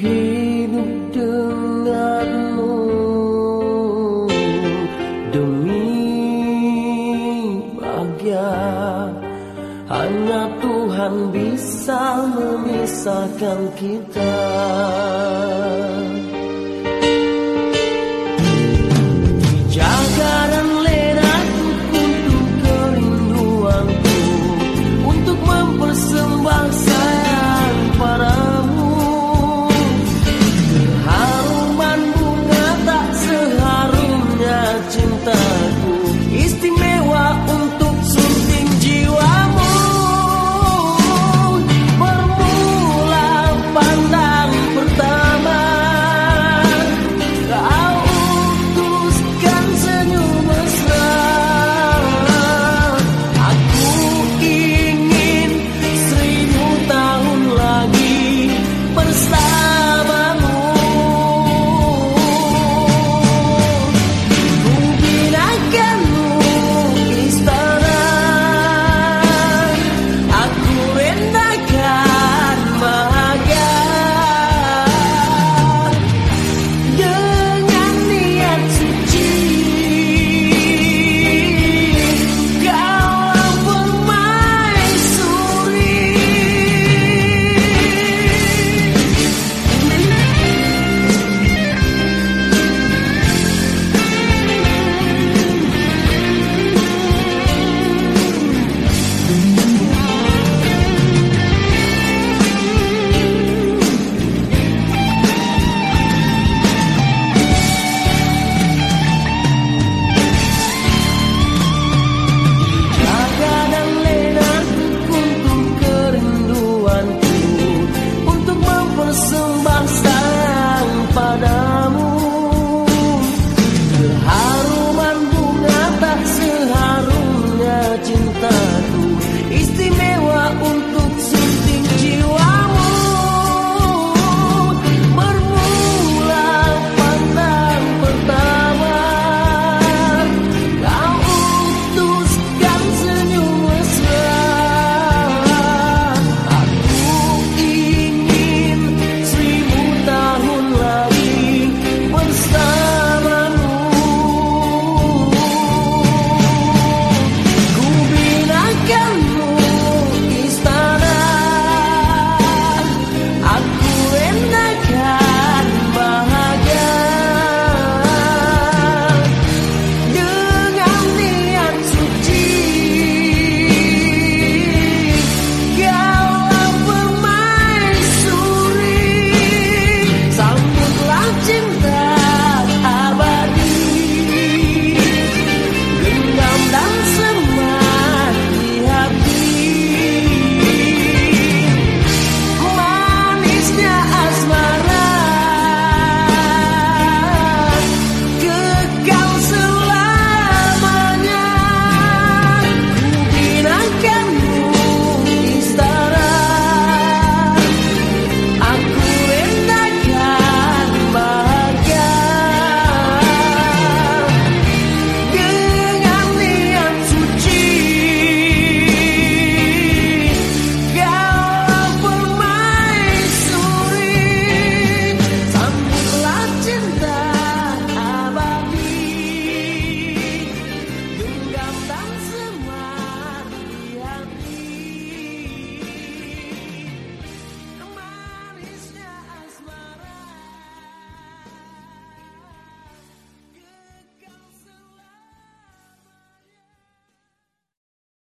hidup denganmu demi bahagia hanya Tuhan bisa memisahkan kita.